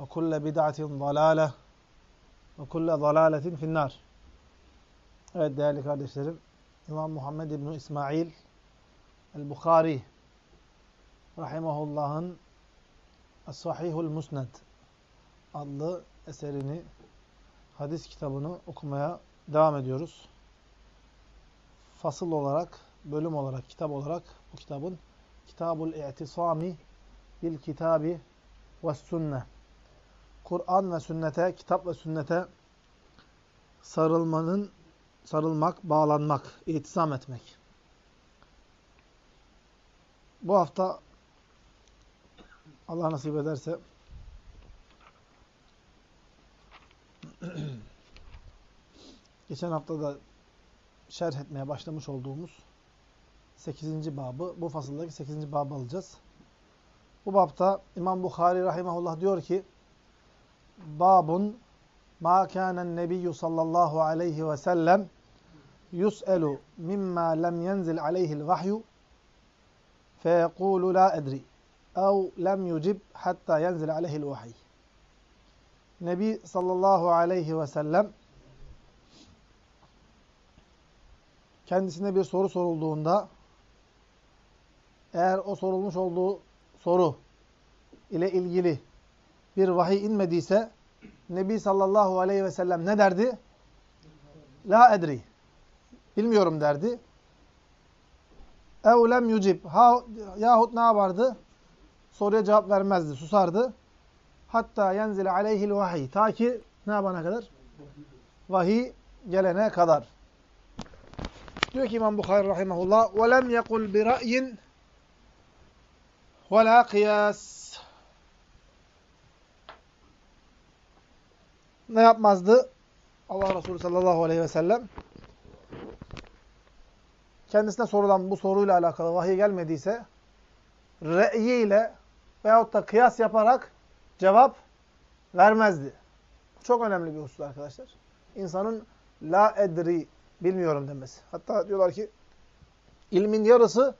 ve kulle bid'atin dalale ve kulle dalaletin finnar. Evet değerli kardeşlerim, İmam Muhammed İbni İsmail el-Bukhari rahimahullah'ın Es-Sahihul Musned adlı eserini, hadis kitabını okumaya devam ediyoruz. Fasıl olarak, bölüm olarak, kitap olarak bu kitabın Kitabul İ'tisami bil Kitabi ve Sünne Kur'an ve sünnete, kitap ve sünnete sarılmanın, sarılmak, bağlanmak, itisam etmek. Bu hafta Allah nasip ederse geçen hafta da şerh etmeye başlamış olduğumuz 8. babı, bu fasıldaki 8. babı alacağız. Bu babta İmam Bukhari rahimahullah diyor ki babun ma kânen nebiyyü sallallahu aleyhi ve sellem yus'elu mimma lem yenzil aleyhil vahyu feyekulu la edri ev lem yucib hatta yenzil aleyhil vahiy. Nebi sallallahu aleyhi ve sellem kendisine bir soru sorulduğunda eğer o sorulmuş olduğu soru ile ilgili bir vahiy inmediyse Nebi sallallahu aleyhi ve sellem ne derdi? La edri. Bilmiyorum derdi. Ev lem yucib. Ha, yahut ne yapardı? Soruya cevap vermezdi, susardı. Hatta yenzile aleyhil vahiy. Ta ki ne yapana kadar? Vahiy gelene kadar. Diyor ki İmam Bukhari rahimahullah. Ve lem yekul bi ra'yin ve la kıyas. Ne yapmazdı? Allah Resulü sallallahu aleyhi ve sellem kendisine sorulan bu soruyla alakalı vahiy gelmediyse re'yiyle veyahut da kıyas yaparak cevap vermezdi. Çok önemli bir husus arkadaşlar. İnsanın la edri bilmiyorum demesi. Hatta diyorlar ki ilmin yarısı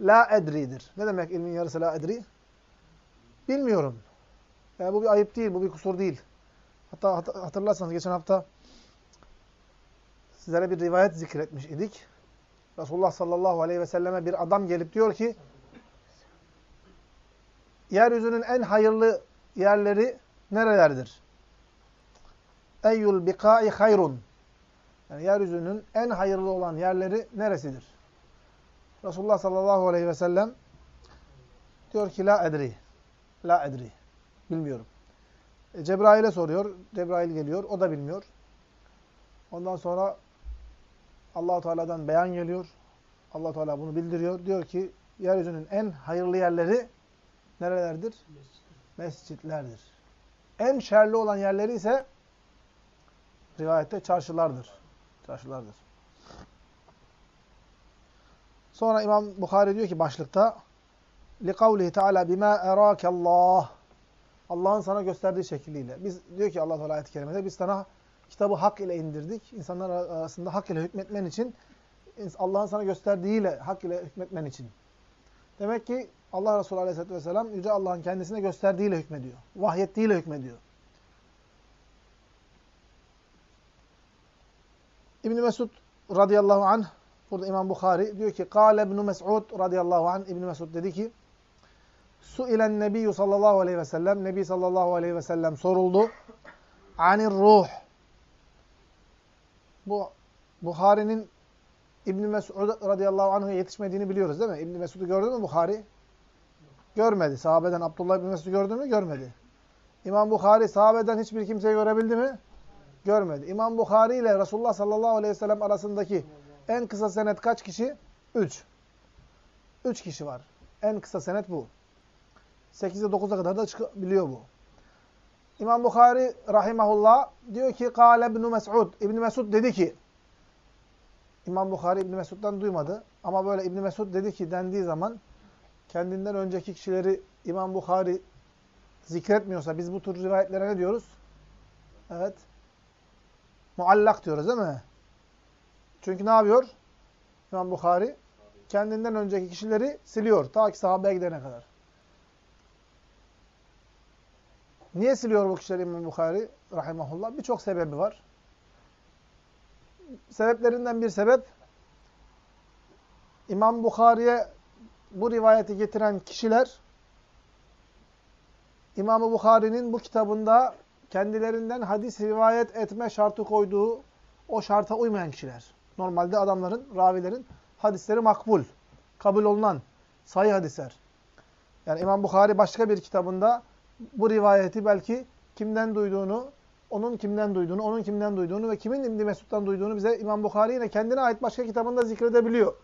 la edridir. Ne demek ilmin yarısı la edri? Bilmiyorum. Yani bu bir ayıp değil, bu bir kusur değil. Hatta hatırlarsanız geçen hafta sizlere bir rivayet zikretmiş idik. Resulullah sallallahu aleyhi ve selleme bir adam gelip diyor ki yeryüzünün en hayırlı yerleri nerelerdir? Eyyul bikai hayrun. Yani yeryüzünün en hayırlı olan yerleri neresidir? Resulullah sallallahu aleyhi ve sellem diyor ki la edri. La edri. Bilmiyorum. E, Cebrail'e soruyor. Cebrail geliyor. O da bilmiyor. Ondan sonra allah Teala'dan beyan geliyor. allah Teala bunu bildiriyor. Diyor ki yeryüzünün en hayırlı yerleri nerelerdir? Mescitlerdir. En şerli olan yerleri ise rivayette çarşılardır. Çarşılardır. Sonra İmam Bukhari diyor ki başlıkta لِقَوْلِهِ تَعَالَى بِمَا اَرَاكَ اللّٰهِ Allah'ın sana gösterdiği şekliyle. Biz diyor ki Allah Teala ayet-i kerimede biz sana kitabı hak ile indirdik. İnsanlar arasında hak ile hükmetmen için Allah'ın sana gösterdiğiyle hak ile hükmetmen için. Demek ki Allah Resulü Aleyhisselatü Vesselam Yüce Allah'ın kendisine gösterdiğiyle hükmediyor. Vahyettiğiyle hükmediyor. İbn Mesud radıyallahu anh burada İmam Bukhari diyor ki Kale İbn Mesud radıyallahu anh İbn Mesud dedi ki Su ilen Nebi sallallahu aleyhi ve sellem Nebi sallallahu aleyhi ve sellem soruldu. Anir ruh. Bu Buhari'nin İbn Mesud radıyallahu anh'a yetişmediğini biliyoruz değil mi? İbn Mesud'u gördü mü Buhari? Görmedi. Sahabeden Abdullah İbn Mesud'u gördü mü? Görmedi. İmam Bukhari sahabeden hiçbir kimseyi görebildi mi? Görmedi. İmam Bukhari ile Resulullah sallallahu aleyhi ve sellem arasındaki en kısa senet kaç kişi? Üç. Üç kişi var. En kısa senet bu. 8'e 9'a kadar da çıkabiliyor bu. İmam Bukhari rahimahullah diyor ki Kale İbn Mes'ud. İbn Mesud dedi ki İmam Bukhari İbn Mesud'dan duymadı ama böyle İbn Mesud dedi ki dendiği zaman kendinden önceki kişileri İmam Bukhari zikretmiyorsa biz bu tür rivayetlere ne diyoruz? Evet. Muallak diyoruz değil mi? Çünkü ne yapıyor? İmam Bukhari kendinden önceki kişileri siliyor ta ki sahabeye gidene kadar. Niye siliyor bu kişileri İmam Bukhari rahimahullah? Birçok sebebi var. Sebeplerinden bir sebep İmam Bukhari'ye bu rivayeti getiren kişiler İmam Bukhari'nin bu kitabında kendilerinden hadis rivayet etme şartı koyduğu o şarta uymayan kişiler. Normalde adamların, ravilerin hadisleri makbul, kabul olunan sayı hadisler. Yani İmam Bukhari başka bir kitabında bu rivayeti belki kimden duyduğunu, onun kimden duyduğunu, onun kimden duyduğunu ve kimin İbn Mesud'dan duyduğunu bize İmam Bukhari yine kendine ait başka kitabında zikredebiliyor.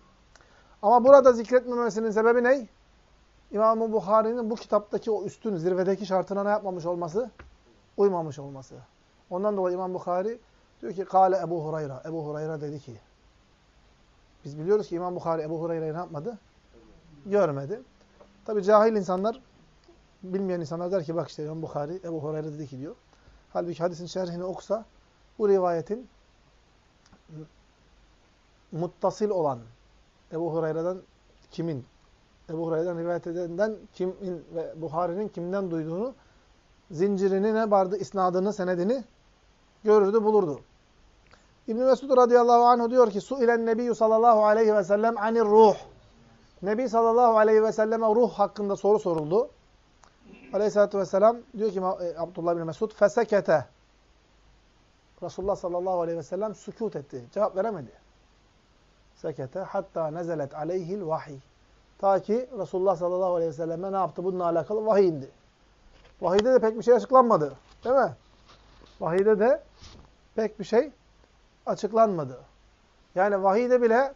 Ama burada zikretmemesinin sebebi ne? İmam Bukhari'nin bu kitaptaki o üstün, zirvedeki şartına ne yapmamış olması? Uymamış olması. Ondan dolayı İmam Bukhari diyor ki Kale Ebu Hurayra. Ebu Hurayra dedi ki biz biliyoruz ki İmam Bukhari Ebu Hurayra'yı ne yapmadı? Görmedi. Tabi cahil insanlar bilmeyen insanlar der ki bak işte İmam Bukhari Ebu Hurayra dedi ki diyor. Halbuki hadisin şerhini okusa bu rivayetin muttasil olan Ebu Hurayra'dan kimin Ebu Hurayra'dan rivayet edenden kimin ve Buhari'nin kimden duyduğunu zincirini ne vardı? isnadını, senedini görürdü, bulurdu. İbn-i Mesud radıyallahu anh diyor ki Su ilen nebiyyü sallallahu aleyhi ve sellem anir ruh. Nebi sallallahu aleyhi ve selleme ruh hakkında soru soruldu. Aleyhisselatü vesselam diyor ki e, Abdullah bin Mesud fesekete. Resulullah sallallahu aleyhi ve sellem sükut etti. Cevap veremedi. Sekete hatta nezelet aleyhil vahiy. Ta ki Resulullah sallallahu aleyhi ve selleme ne yaptı? Bununla alakalı vahiy indi. Vahiyde de pek bir şey açıklanmadı. Değil mi? Vahiyde de pek bir şey açıklanmadı. Yani vahiyde bile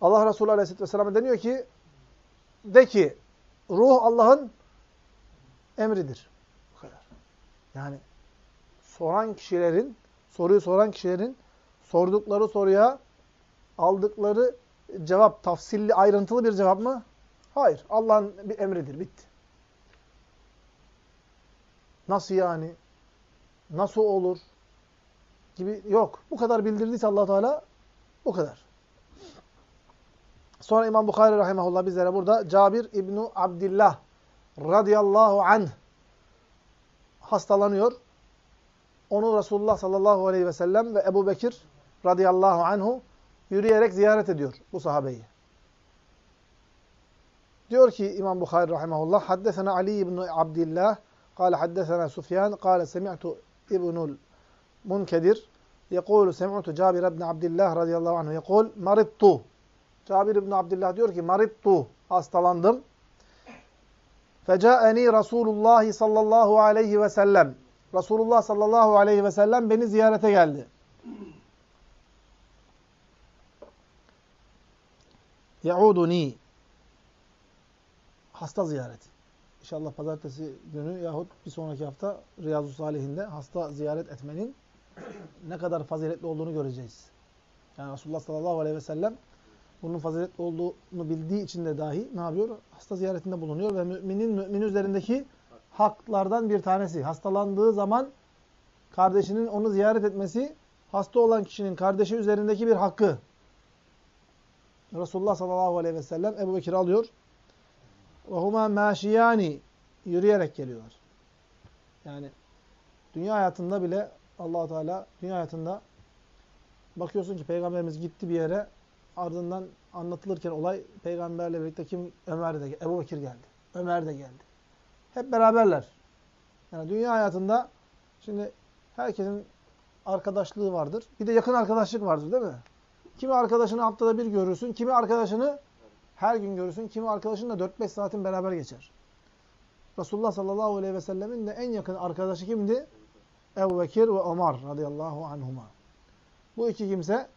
Allah Resulü aleyhisselatü vesselam'a deniyor ki de ki ruh Allah'ın emridir. Bu kadar. Yani soran kişilerin, soruyu soran kişilerin sordukları soruya aldıkları cevap tafsilli, ayrıntılı bir cevap mı? Hayır. Allah'ın bir emridir. Bitti. Nasıl yani? Nasıl olur? Gibi yok. Bu kadar bildirdiyse allah Teala bu kadar. Sonra İmam Bukhari rahimahullah bizlere burada Cabir İbni Abdillah radıyallahu anh hastalanıyor. Onu Resulullah sallallahu aleyhi ve sellem ve Ebu Bekir radıyallahu anhu yürüyerek ziyaret ediyor bu sahabeyi. Diyor ki İmam Bukhari rahimahullah Haddesena Ali ibn Abdillah قال حدثنا سفيان قال سمعت ابن المنكدر يقول سمعت جابر بن عبد الله رضي الله عنه يقول مرضت Cabir ibn Abdullah diyor ki marittu hastalandım. Fecaeni Resulullah sallallahu aleyhi ve sellem. Resulullah sallallahu aleyhi ve sellem beni ziyarete geldi. Yauduni. Hasta ziyareti. İnşallah pazartesi günü yahut bir sonraki hafta Riyazu Salihinde hasta ziyaret etmenin ne kadar faziletli olduğunu göreceğiz. Yani Resulullah sallallahu aleyhi ve sellem bunun faziletli olduğunu bildiği için de dahi ne yapıyor? Hasta ziyaretinde bulunuyor ve müminin mümin üzerindeki haklardan bir tanesi. Hastalandığı zaman kardeşinin onu ziyaret etmesi hasta olan kişinin kardeşi üzerindeki bir hakkı. Resulullah sallallahu aleyhi ve sellem Ebu Bekir alıyor. Ve huma yürüyerek geliyorlar. Yani dünya hayatında bile allah Teala dünya hayatında bakıyorsun ki Peygamberimiz gitti bir yere ardından anlatılırken olay peygamberle birlikte kim? Ömer de Ebu Bekir geldi. Ömer de geldi. Hep beraberler. Yani dünya hayatında şimdi herkesin arkadaşlığı vardır. Bir de yakın arkadaşlık vardır değil mi? Kimi arkadaşını haftada bir görürsün, kimi arkadaşını her gün görürsün, kimi arkadaşınla 4-5 saatin beraber geçer. Resulullah sallallahu aleyhi ve sellemin de en yakın arkadaşı kimdi? Ebu Bekir ve Ömer radıyallahu anhuma. Bu iki kimse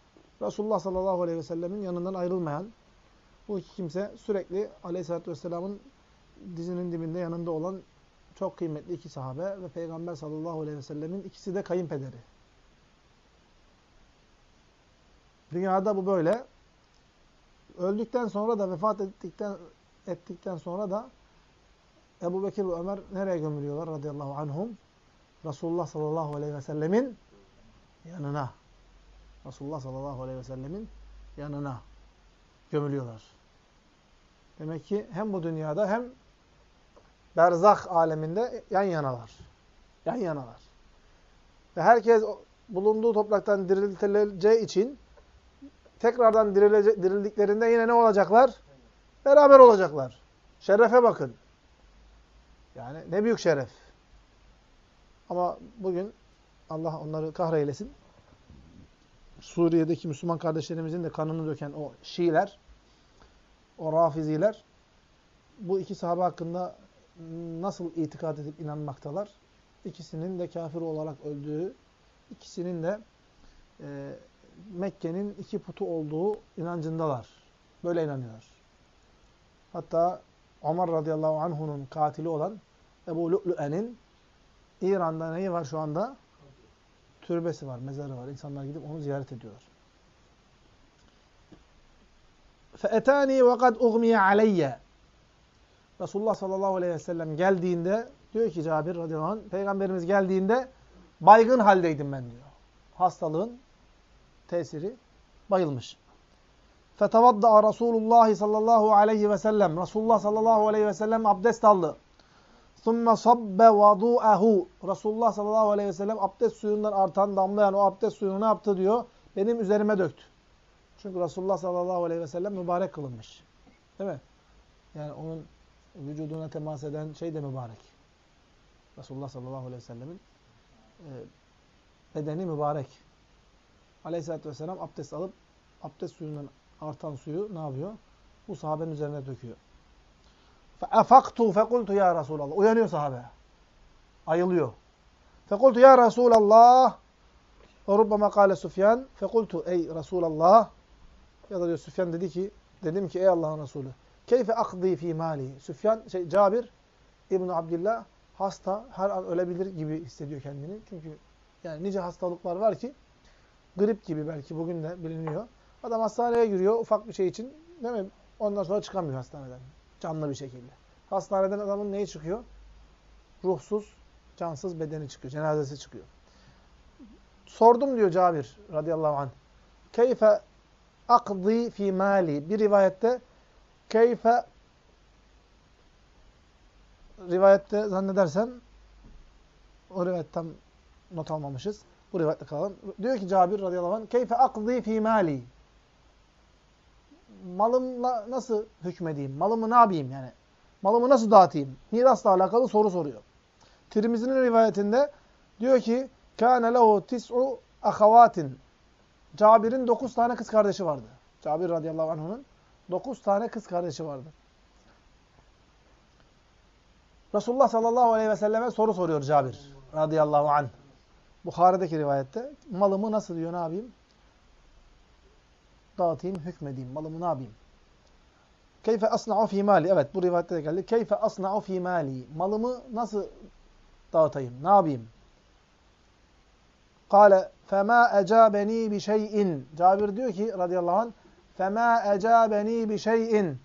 Resulullah sallallahu aleyhi ve sellemin yanından ayrılmayan, bu iki kimse sürekli aleyhissalatü vesselamın dizinin dibinde yanında olan çok kıymetli iki sahabe ve Peygamber sallallahu aleyhi ve sellemin ikisi de kayınpederi. Dünyada bu böyle. Öldükten sonra da vefat ettikten ettikten sonra da Ebu Bekir ve Ömer nereye gömülüyorlar radıyallahu anhum? Resulullah sallallahu aleyhi ve sellemin yanına. Resulullah sallallahu aleyhi ve sellemin yanına gömülüyorlar. Demek ki hem bu dünyada hem berzah aleminde yan yanalar. Yan yanalar. Ve herkes bulunduğu topraktan diriltileceği için tekrardan dirildiklerinde yine ne olacaklar? Beraber olacaklar. Şerefe bakın. Yani ne büyük şeref. Ama bugün Allah onları kahreylesin. Suriye'deki Müslüman kardeşlerimizin de kanını döken o Şiiler, o Rafiziler bu iki sahabe hakkında nasıl itikad edip inanmaktalar? İkisinin de kafir olarak öldüğü, ikisinin de e, Mekke'nin iki putu olduğu inancındalar. Böyle inanıyorlar. Hatta Ömer radıyallahu anh'unun katili olan Ebu Lu'lu'e'nin İran'da neyi var şu anda? Türbesi var, mezarı var. İnsanlar gidip onu ziyaret ediyorlar. فَاَتَانِي وَقَدْ اُغْمِيَ عَلَيَّ Resulullah sallallahu aleyhi ve sellem geldiğinde diyor ki Cabir radıyallahu anh, Peygamberimiz geldiğinde baygın haldeydim ben diyor. Hastalığın tesiri bayılmış. فَتَوَضَّعَ Resulullah sallallahu aleyhi ve sellem Resulullah sallallahu aleyhi ve sellem abdest aldı. ثُمَّ صَبَّ وَضُوءَهُ Resulullah sallallahu aleyhi ve sellem abdest suyundan artan damlayan o abdest suyunu ne yaptı diyor? Benim üzerime döktü. Çünkü Resulullah sallallahu aleyhi ve sellem mübarek kılınmış. Değil mi? Yani onun vücuduna temas eden şey de mübarek. Resulullah sallallahu aleyhi ve sellemin e, bedeni mübarek. Aleyhisselatü vesselam abdest alıp abdest suyundan artan suyu ne yapıyor? Bu sahabenin üzerine döküyor. Efaktu fekultu ya Resulallah. Uyanıyor sahabe. Ayılıyor. Fekultu ya Resulallah. Ve rubbama kâle Süfyan. Fekultu ey Resulallah. Ya da diyor Süfyan dedi ki, dedim ki ey Allah'ın Resulü. Keyfe akdi fi mali. Süfyan, şey, Cabir İbn Abdillah hasta, her an ölebilir gibi hissediyor kendini. Çünkü yani nice hastalıklar var ki grip gibi belki bugün de biliniyor. Adam hastaneye giriyor ufak bir şey için değil mi? Ondan sonra çıkamıyor hastaneden. Canlı bir şekilde. Hastaneden adamın neyi çıkıyor? Ruhsuz, cansız bedeni çıkıyor. Cenazesi çıkıyor. Sordum diyor Cabir radıyallahu anh. Keyfe akdi fi mali. Bir rivayette keyfe rivayette zannedersem o rivayetten not almamışız. Bu rivayette kalalım. Diyor ki Cabir radıyallahu anh keyfe akdi fi mali malımla nasıl hükmedeyim? Malımı ne yapayım yani? Malımı nasıl dağıtayım? Mirasla alakalı soru soruyor. Tirmizi'nin rivayetinde diyor ki kâne lehu tis'u ahavatin. Cabir'in dokuz tane kız kardeşi vardı. Cabir radıyallahu anh'ın dokuz tane kız kardeşi vardı. Resulullah sallallahu aleyhi ve selleme soru soruyor Cabir radıyallahu anh. Bukhari'deki rivayette malımı nasıl diyor ne yapayım? Dağıtayım, hükmedeyim. Malımı ne yapayım? Keyfe asna'u fi mali. Evet bu rivayette de geldi. Keyfe asna'u fi mali. Malımı nasıl dağıtayım? Ne yapayım? Kale fema ecabeni bi şey'in. Cabir diyor ki radıyallahu anh fema ecabeni bi şey'in.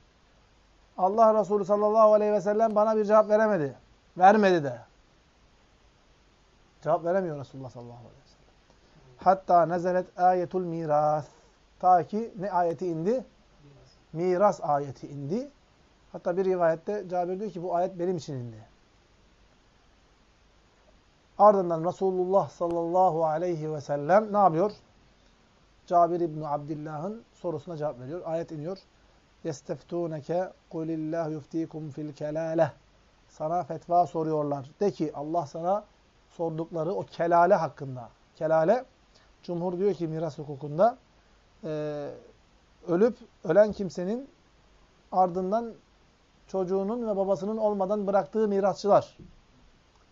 Allah Resulü sallallahu aleyhi ve sellem bana bir cevap veremedi. Vermedi de. Cevap veremiyor Resulullah sallallahu aleyhi ve sellem. Hatta nezelet ayetul miras. Ta ki ne ayeti indi? Miras ayeti indi. Hatta bir rivayette Cabir diyor ki bu ayet benim için indi. Ardından Resulullah sallallahu aleyhi ve sellem ne yapıyor? Cabir İbni Abdillah'ın sorusuna cevap veriyor. Ayet iniyor. يَسْتَفْتُونَكَ قُلِ اللّٰهُ يُفْتِيكُمْ فِي الْكَلَالَةِ Sana fetva soruyorlar. De ki Allah sana sordukları o kelale hakkında. Kelale, Cumhur diyor ki miras hukukunda e, ölüp ölen kimsenin ardından çocuğunun ve babasının olmadan bıraktığı mirasçılar.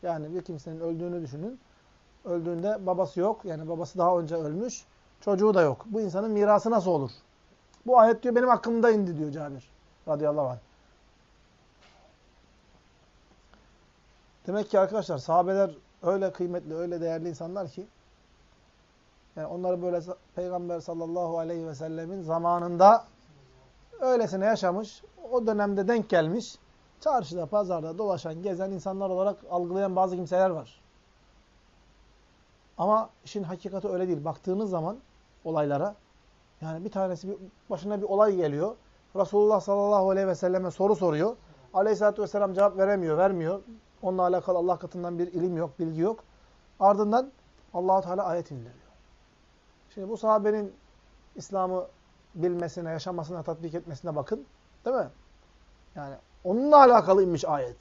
Yani bir kimsenin öldüğünü düşünün. Öldüğünde babası yok. Yani babası daha önce ölmüş. Çocuğu da yok. Bu insanın mirası nasıl olur? Bu ayet diyor benim hakkımda indi diyor Cabir radıyallahu anh. Demek ki arkadaşlar sahabeler öyle kıymetli, öyle değerli insanlar ki yani onları böyle Peygamber sallallahu aleyhi ve sellemin zamanında öylesine yaşamış, o dönemde denk gelmiş, çarşıda, pazarda dolaşan, gezen insanlar olarak algılayan bazı kimseler var. Ama işin hakikati öyle değil. Baktığınız zaman olaylara, yani bir tanesi bir, başına bir olay geliyor. Resulullah sallallahu aleyhi ve selleme soru soruyor. Aleyhisselatü vesselam cevap veremiyor, vermiyor. Onunla alakalı Allah katından bir ilim yok, bilgi yok. Ardından Allahu Teala ayet indiriyor. Şimdi bu sahabenin İslam'ı bilmesine, yaşamasına, tatbik etmesine bakın. Değil mi? Yani onunla alakalı inmiş ayet.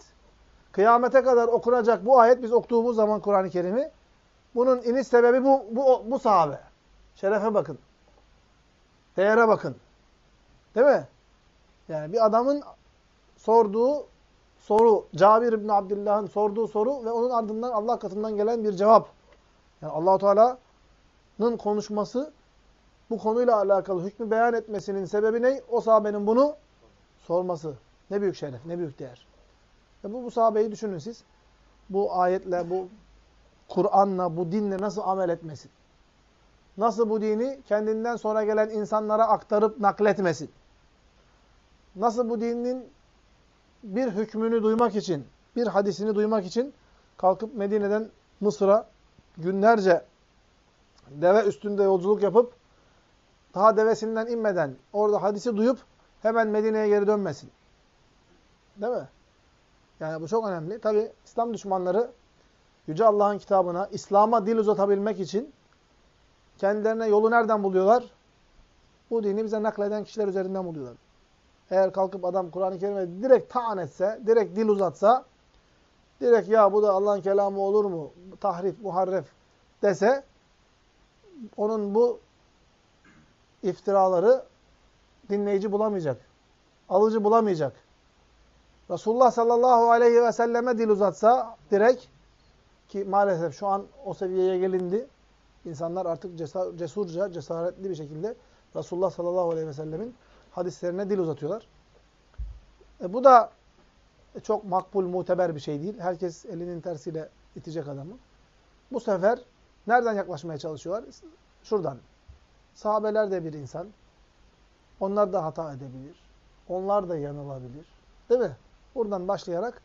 Kıyamete kadar okunacak bu ayet biz okuduğumuz zaman Kur'an-ı Kerim'i bunun iniş sebebi bu, bu, bu sahabe. Şerefe bakın. Değere bakın. Değil mi? Yani bir adamın sorduğu soru, Cabir İbni Abdullah'ın sorduğu soru ve onun ardından Allah katından gelen bir cevap. Yani Allahu Teala'nın konuşması bu konuyla alakalı hükmü beyan etmesinin sebebi ne? O sahabenin bunu sorması. Ne büyük şeref, ne büyük değer. E bu, bu sahabeyi düşünün siz. Bu ayetle, bu Kur'an'la, bu dinle nasıl amel etmesin? Nasıl bu dini kendinden sonra gelen insanlara aktarıp nakletmesin? Nasıl bu dinin bir hükmünü duymak için, bir hadisini duymak için kalkıp Medine'den Mısır'a günlerce deve üstünde yolculuk yapıp daha devesinden inmeden orada hadisi duyup hemen Medine'ye geri dönmesin. Değil mi? Yani bu çok önemli. Tabi İslam düşmanları Yüce Allah'ın kitabına, İslam'a dil uzatabilmek için kendilerine yolu nereden buluyorlar? Bu dini bize nakleden kişiler üzerinden buluyorlar. Eğer kalkıp adam Kur'an-ı Kerim'e direkt taan etse, direkt dil uzatsa, direkt ya bu da Allah'ın kelamı olur mu, tahrif, muharref dese, onun bu iftiraları dinleyici bulamayacak. Alıcı bulamayacak. Resulullah sallallahu aleyhi ve selleme dil uzatsa direkt ki maalesef şu an o seviyeye gelindi. İnsanlar artık cesur, cesurca, cesaretli bir şekilde Resulullah sallallahu aleyhi ve sellemin hadislerine dil uzatıyorlar. E bu da çok makbul, muteber bir şey değil. Herkes elinin tersiyle itecek adamı. Bu sefer nereden yaklaşmaya çalışıyorlar? Şuradan. Sahabeler de bir insan. Onlar da hata edebilir. Onlar da yanılabilir. Değil mi? Buradan başlayarak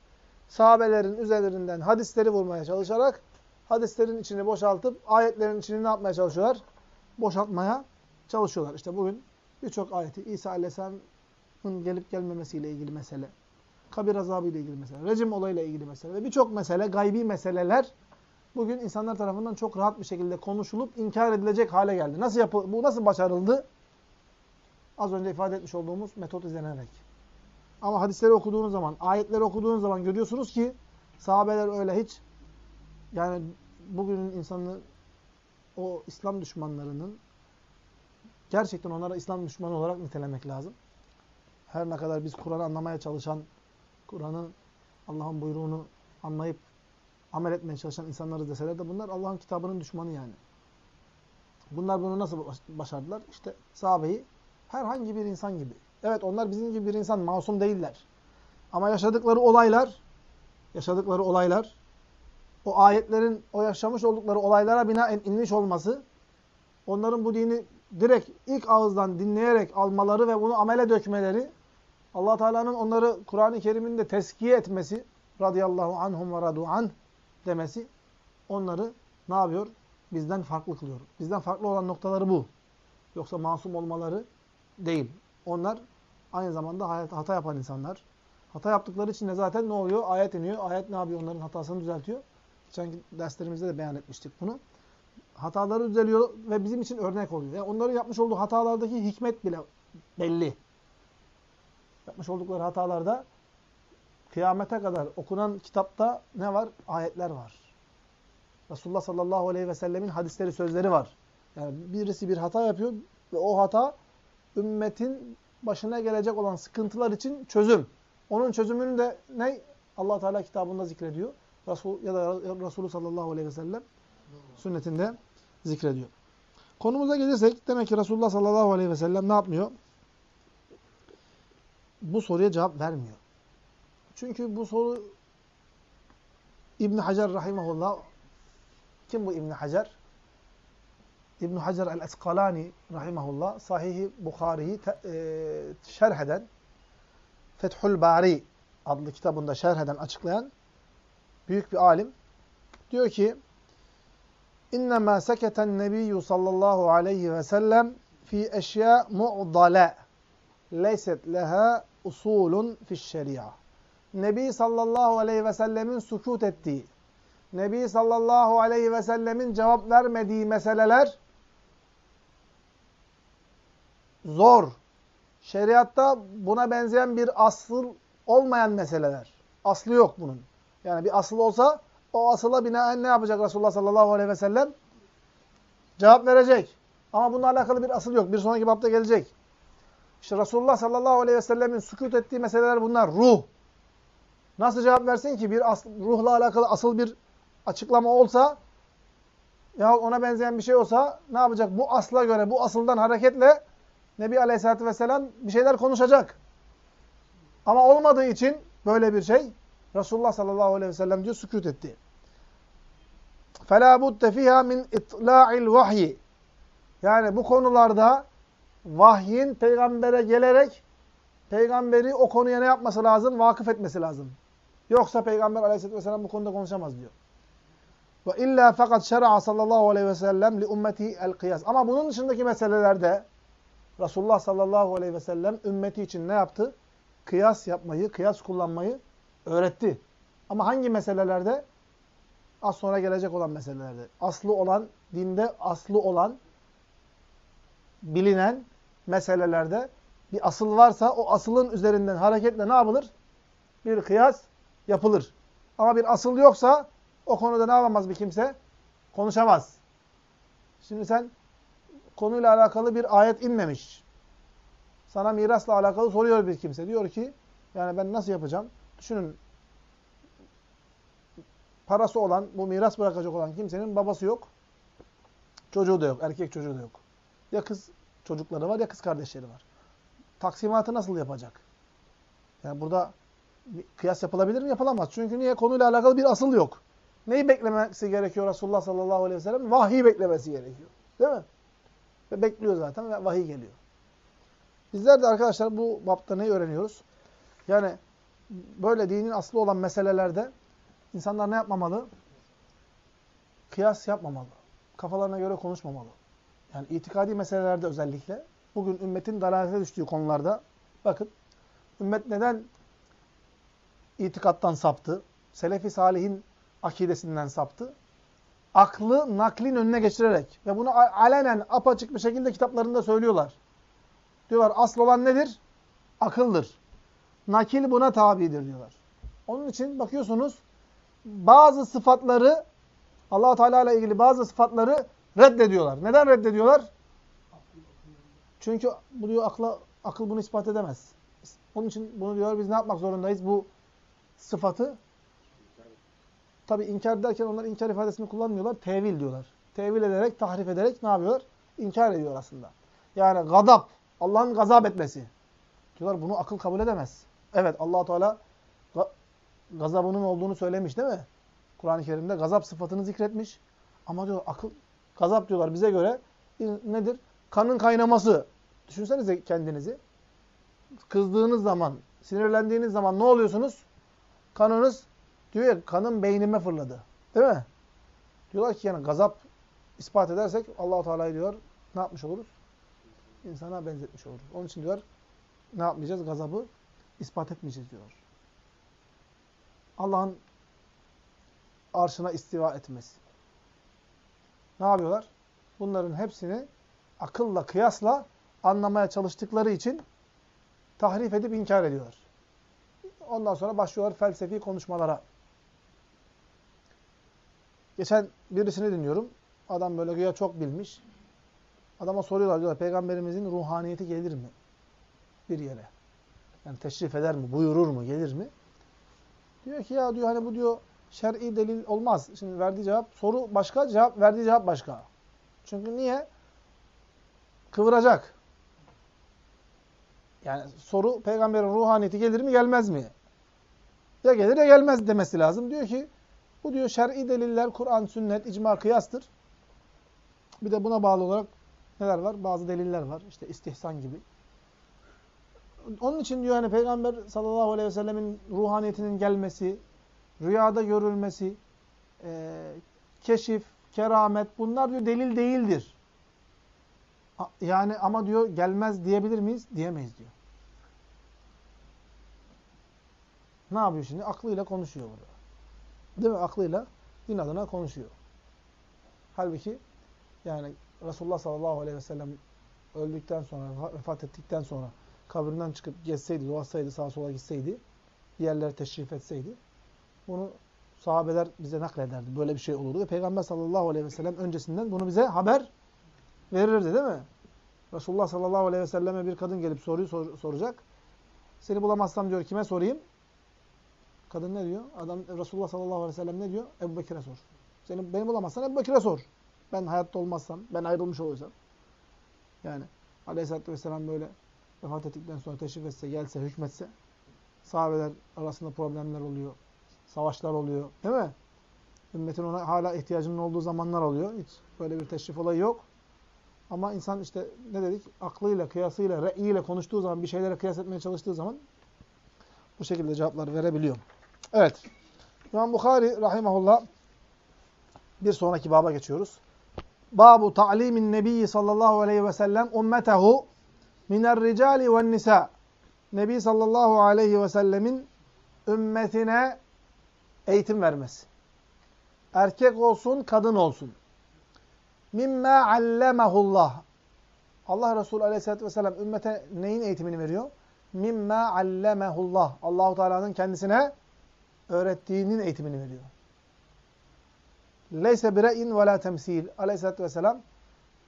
sahabelerin üzerinden hadisleri vurmaya çalışarak hadislerin içini boşaltıp ayetlerin içini ne yapmaya çalışıyorlar? Boşaltmaya çalışıyorlar. İşte bugün birçok ayeti İsa Aleyhisselam'ın gelip gelmemesiyle ilgili mesele, kabir azabı ile ilgili mesele, rejim olayıyla ilgili mesele ve birçok mesele, gaybi meseleler bugün insanlar tarafından çok rahat bir şekilde konuşulup inkar edilecek hale geldi. Nasıl yapı bu nasıl başarıldı? Az önce ifade etmiş olduğumuz metot izlenerek. Ama hadisleri okuduğunuz zaman, ayetleri okuduğunuz zaman görüyorsunuz ki sahabeler öyle hiç yani bugünün insanı o İslam düşmanlarının gerçekten onlara İslam düşmanı olarak nitelemek lazım. Her ne kadar biz Kur'an'ı anlamaya çalışan, Kur'an'ın Allah'ın buyruğunu anlayıp amel etmeye çalışan insanları deseler de bunlar Allah'ın kitabının düşmanı yani. Bunlar bunu nasıl başardılar? İşte sahabeyi herhangi bir insan gibi. Evet onlar bizim gibi bir insan, masum değiller. Ama yaşadıkları olaylar, yaşadıkları olaylar, o ayetlerin o yaşamış oldukları olaylara binaen inmiş olması, onların bu dini direkt ilk ağızdan dinleyerek almaları ve bunu amele dökmeleri, allah Teala'nın onları Kur'an-ı Kerim'inde teskiye etmesi, radıyallahu anhum ve radu anh demesi onları ne yapıyor? Bizden farklı kılıyor. Bizden farklı olan noktaları bu. Yoksa masum olmaları değil. Onlar aynı zamanda hata yapan insanlar. Hata yaptıkları için de zaten ne oluyor? Ayet iniyor. Ayet ne yapıyor? Onların hatasını düzeltiyor. Geçen derslerimizde de beyan etmiştik bunu. Hataları düzeliyor ve bizim için örnek oluyor. Yani onların yapmış olduğu hatalardaki hikmet bile belli. Yapmış oldukları hatalarda kıyamete kadar okunan kitapta ne var? Ayetler var. Resulullah sallallahu aleyhi ve sellemin hadisleri, sözleri var. Yani birisi bir hata yapıyor ve o hata ümmetin başına gelecek olan sıkıntılar için çözüm. Onun çözümünü de ne? allah Teala kitabında zikrediyor. Resul, ya da Resulü sallallahu aleyhi ve sellem sünnetinde zikrediyor. Konumuza gelirsek demek ki Resulullah sallallahu aleyhi ve sellem ne yapmıyor? Bu soruya cevap vermiyor. Çünkü bu soru İbn Hacer rahimehullah kim bu İbn Hacer? İbn Hacer el-Eskalani rahimehullah Sahih Buhari'yi e, şerh eden Fethül Bari adlı kitabında şerh eden, açıklayan büyük bir alim diyor ki İnnemâ seketen nebiyyü sallallahu aleyhi ve sellem fi eşya mu'dale leyset leha usulun fi'ş-şeria. Nebi sallallahu aleyhi ve sellemin sukut ettiği, Nebi sallallahu aleyhi ve sellemin cevap vermediği meseleler zor. Şeriatta buna benzeyen bir asıl olmayan meseleler. Aslı yok bunun. Yani bir asıl olsa o asıla binaen ne yapacak Resulullah sallallahu aleyhi ve sellem? Cevap verecek. Ama bununla alakalı bir asıl yok. Bir sonraki bapta gelecek. İşte Resulullah sallallahu aleyhi ve sellemin sükut ettiği meseleler bunlar. Ruh. Nasıl cevap versin ki bir asıl, ruhla alakalı asıl bir açıklama olsa ya ona benzeyen bir şey olsa ne yapacak? Bu asla göre, bu asıldan hareketle Nebi Aleyhisselatü Vesselam bir şeyler konuşacak. Ama olmadığı için böyle bir şey Resulullah sallallahu aleyhi ve sellem diyor sükut etti. فَلَا بُدَّ فِيهَا مِنْ اِطْلَاعِ الْوَحْيِ Yani bu konularda vahyin peygambere gelerek peygamberi o konuya ne yapması lazım? Vakıf etmesi lazım. Yoksa peygamber aleyhisselatü vesselam bu konuda konuşamaz diyor. Ve illa fakat şer'a sallallahu aleyhi ve sellem li ümmeti el kıyas. Ama bunun dışındaki meselelerde Resulullah sallallahu aleyhi ve sellem ümmeti için ne yaptı? Kıyas yapmayı, kıyas kullanmayı öğretti. Ama hangi meselelerde? Az sonra gelecek olan meselelerde. Aslı olan, dinde aslı olan, bilinen meselelerde bir asıl varsa o asılın üzerinden hareketle ne yapılır? Bir kıyas yapılır. Ama bir asıl yoksa o konuda ne yapamaz bir kimse? Konuşamaz. Şimdi sen konuyla alakalı bir ayet inmemiş. Sana mirasla alakalı soruyor bir kimse. Diyor ki yani ben nasıl yapacağım? Düşünün parası olan, bu miras bırakacak olan kimsenin babası yok. Çocuğu da yok. Erkek çocuğu da yok. Ya kız çocukları var ya kız kardeşleri var. Taksimatı nasıl yapacak? Yani burada kıyas yapılabilir mi? Yapılamaz. Çünkü niye? Konuyla alakalı bir asıl yok. Neyi beklemesi gerekiyor Resulullah sallallahu aleyhi ve sellem? Vahiy beklemesi gerekiyor. Değil mi? Ve bekliyor zaten ve vahiy geliyor. Bizler de arkadaşlar bu bapta neyi öğreniyoruz? Yani böyle dinin aslı olan meselelerde insanlar ne yapmamalı? Kıyas yapmamalı. Kafalarına göre konuşmamalı. Yani itikadi meselelerde özellikle bugün ümmetin dalalete düştüğü konularda bakın ümmet neden itikattan saptı? Selefi Salih'in akidesinden saptı. Aklı naklin önüne geçirerek ve bunu alenen apaçık bir şekilde kitaplarında söylüyorlar. Diyorlar asıl olan nedir? Akıldır. Nakil buna tabidir diyorlar. Onun için bakıyorsunuz bazı sıfatları allah Teala ile ilgili bazı sıfatları reddediyorlar. Neden reddediyorlar? Çünkü bu diyor akla, akıl bunu ispat edemez. Onun için bunu diyor biz ne yapmak zorundayız? Bu sıfatı tabi inkar derken onlar inkar ifadesini kullanmıyorlar. Tevil diyorlar. Tevil ederek, tahrif ederek ne yapıyorlar? İnkar ediyor aslında. Yani gadap, Allah'ın gazap etmesi. Diyorlar bunu akıl kabul edemez. Evet allah Teala gazabının olduğunu söylemiş değil mi? Kur'an-ı Kerim'de gazap sıfatını zikretmiş. Ama diyor akıl, gazap diyorlar bize göre nedir? Kanın kaynaması. Düşünsenize kendinizi. Kızdığınız zaman, sinirlendiğiniz zaman ne oluyorsunuz? Kanınız Diyor ya kanım beynime fırladı. Değil mi? Diyorlar ki yani gazap ispat edersek Allahu Teala'yı diyor ne yapmış oluruz? İnsana benzetmiş oluruz. Onun için diyor ne yapmayacağız? Gazabı ispat etmeyeceğiz diyor. Allah'ın arşına istiva etmesi. Ne yapıyorlar? Bunların hepsini akılla, kıyasla anlamaya çalıştıkları için tahrif edip inkar ediyorlar. Ondan sonra başlıyorlar felsefi konuşmalara. Geçen birisini dinliyorum. Adam böyle güya çok bilmiş. Adama soruyorlar diyorlar peygamberimizin ruhaniyeti gelir mi? Bir yere. Yani teşrif eder mi? Buyurur mu? Gelir mi? Diyor ki ya diyor hani bu diyor şer'i delil olmaz. Şimdi verdiği cevap soru başka, cevap verdiği cevap başka. Çünkü niye? Kıvıracak. Yani soru peygamberin ruhaniyeti gelir mi gelmez mi? Ya gelir ya gelmez demesi lazım. Diyor ki bu diyor şer'i deliller Kur'an, sünnet, icma, kıyastır. Bir de buna bağlı olarak neler var? Bazı deliller var. İşte istihsan gibi. Onun için diyor hani Peygamber sallallahu aleyhi ve sellemin ruhaniyetinin gelmesi, rüyada görülmesi, e, keşif, keramet bunlar diyor delil değildir. Yani ama diyor gelmez diyebilir miyiz? Diyemeyiz diyor. Ne yapıyor şimdi? Aklıyla konuşuyor burada. Değil mi? Aklıyla din adına konuşuyor. Halbuki yani Resulullah sallallahu aleyhi ve sellem öldükten sonra, vefat ettikten sonra kabrinden çıkıp gezseydi, dolaşsaydı, sağa sola gitseydi, bir yerlere teşrif etseydi, bunu sahabeler bize naklederdi. Böyle bir şey olurdu. Peygamber sallallahu aleyhi ve sellem öncesinden bunu bize haber verirdi değil mi? Resulullah sallallahu aleyhi ve selleme bir kadın gelip soruyu sor soracak. Seni bulamazsam diyor kime sorayım? Kadın ne diyor? Adam Resulullah sallallahu aleyhi ve sellem ne diyor? Ebu Bekir'e sor. Seni, beni bulamazsan Ebu Bekir'e sor. Ben hayatta olmazsam, ben ayrılmış olursam. Yani aleyhissalatü vesselam böyle vefat ettikten sonra teşrif etse, gelse, hükmetse sahabeler arasında problemler oluyor. Savaşlar oluyor. Değil mi? Ümmetin ona hala ihtiyacının olduğu zamanlar oluyor. Hiç böyle bir teşrif olayı yok. Ama insan işte ne dedik? Aklıyla, kıyasıyla, re'iyle konuştuğu zaman, bir şeylere kıyas etmeye çalıştığı zaman bu şekilde cevaplar verebiliyor. Evet. İmam Bukhari rahimahullah bir sonraki baba geçiyoruz. Babu ta'limin nebiyyi sallallahu aleyhi ve sellem ummetehu miner ricali ve nisa. Nebi sallallahu aleyhi ve sellemin ümmetine eğitim vermesi. Erkek olsun, kadın olsun. Mimme allemehullah. Allah Resulü aleyhissalatü vesselam ümmete neyin eğitimini veriyor? Mimme allemehullah. Allahu Teala'nın kendisine öğrettiğinin eğitimini veriyor. Leyse bire'in ve la temsil. Aleyhissalatü vesselam